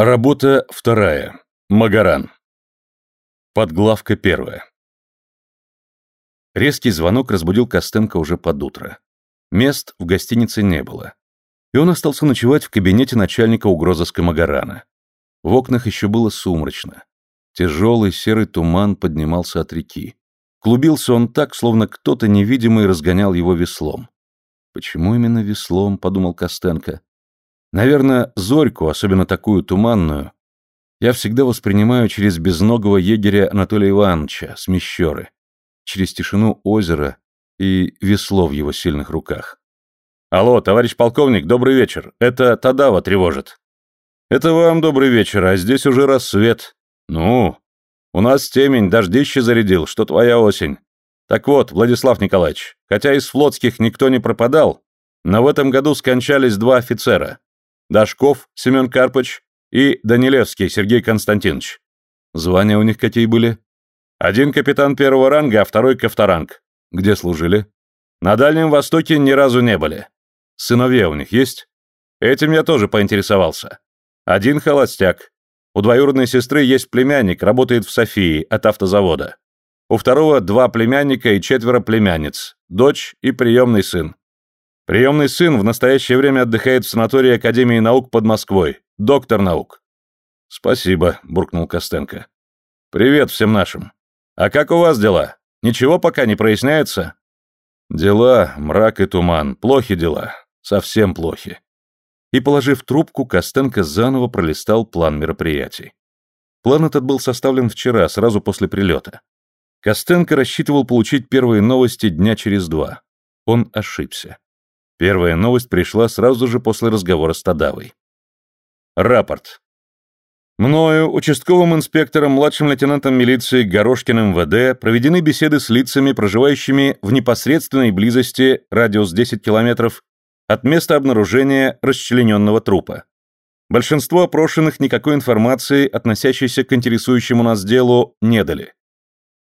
Работа вторая. Магаран. Подглавка первая. Резкий звонок разбудил Костенко уже под утро. Мест в гостинице не было. И он остался ночевать в кабинете начальника угрозыска Магарана. В окнах еще было сумрачно. Тяжелый серый туман поднимался от реки. Клубился он так, словно кто-то невидимый разгонял его веслом. «Почему именно веслом?» — подумал Костенко. Наверное, зорьку, особенно такую туманную, я всегда воспринимаю через безногого егеря Анатолия Ивановича с Мещеры, через тишину озера и весло в его сильных руках. «Алло, товарищ полковник, добрый вечер. Это Тадава тревожит». «Это вам добрый вечер, а здесь уже рассвет. Ну, у нас темень, дождище зарядил, что твоя осень. Так вот, Владислав Николаевич, хотя из флотских никто не пропадал, но в этом году скончались два офицера. Дашков Семен Карпыч и Данилевский Сергей Константинович. Звания у них какие были? Один капитан первого ранга, а второй ковторанг. Где служили? На Дальнем Востоке ни разу не были. Сыновья у них есть? Этим я тоже поинтересовался. Один холостяк. У двоюродной сестры есть племянник, работает в Софии, от автозавода. У второго два племянника и четверо племянниц, дочь и приемный сын. Приемный сын в настоящее время отдыхает в санатории Академии наук под Москвой. Доктор наук. Спасибо, буркнул Костенко. Привет всем нашим. А как у вас дела? Ничего пока не проясняется? Дела, мрак и туман. Плохи дела. Совсем плохи. И, положив трубку, Костенко заново пролистал план мероприятий. План этот был составлен вчера, сразу после прилета. Костенко рассчитывал получить первые новости дня через два. Он ошибся. Первая новость пришла сразу же после разговора с Тадавой. Рапорт. Мною, участковым инспектором, младшим лейтенантом милиции Горошкиным ВД проведены беседы с лицами, проживающими в непосредственной близости, радиус 10 километров, от места обнаружения расчлененного трупа. Большинство опрошенных никакой информации, относящейся к интересующему нас делу, не дали.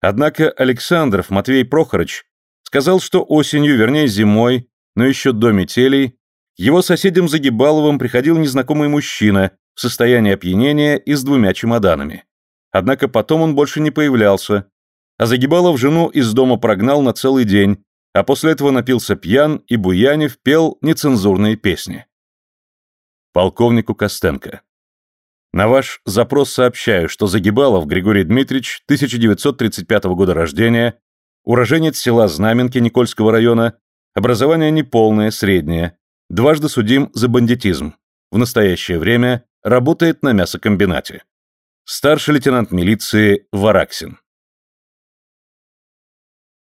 Однако Александров Матвей Прохорович сказал, что осенью, вернее зимой, но еще до метелей, его соседям Загибаловым приходил незнакомый мужчина в состоянии опьянения и с двумя чемоданами. Однако потом он больше не появлялся, а Загибалов жену из дома прогнал на целый день, а после этого напился пьян и Буянев пел нецензурные песни. Полковнику Костенко. На ваш запрос сообщаю, что Загибалов Григорий Дмитриевич, 1935 года рождения, уроженец села Знаменки Никольского района, Образование неполное, среднее. Дважды судим за бандитизм. В настоящее время работает на мясокомбинате. Старший лейтенант милиции Вараксин.